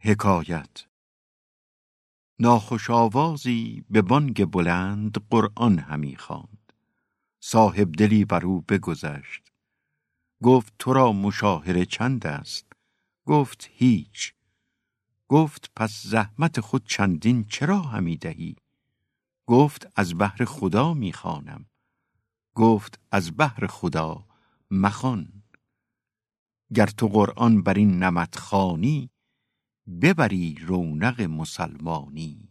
حکایت. ناخوش آوازی به بانگ بلند قرآن همی خواند. صاحب دلی بر او بگذشت. گفت تو را مشاهره چند است؟ گفت هیچ. گفت پس زحمت خود چندین چرا همی دهی؟ گفت از بهر خدا می خوانم. گفت از بهر خدا مخوان. گر تو قرآن بر این نمط خوانی ببری رونق مسلمانی.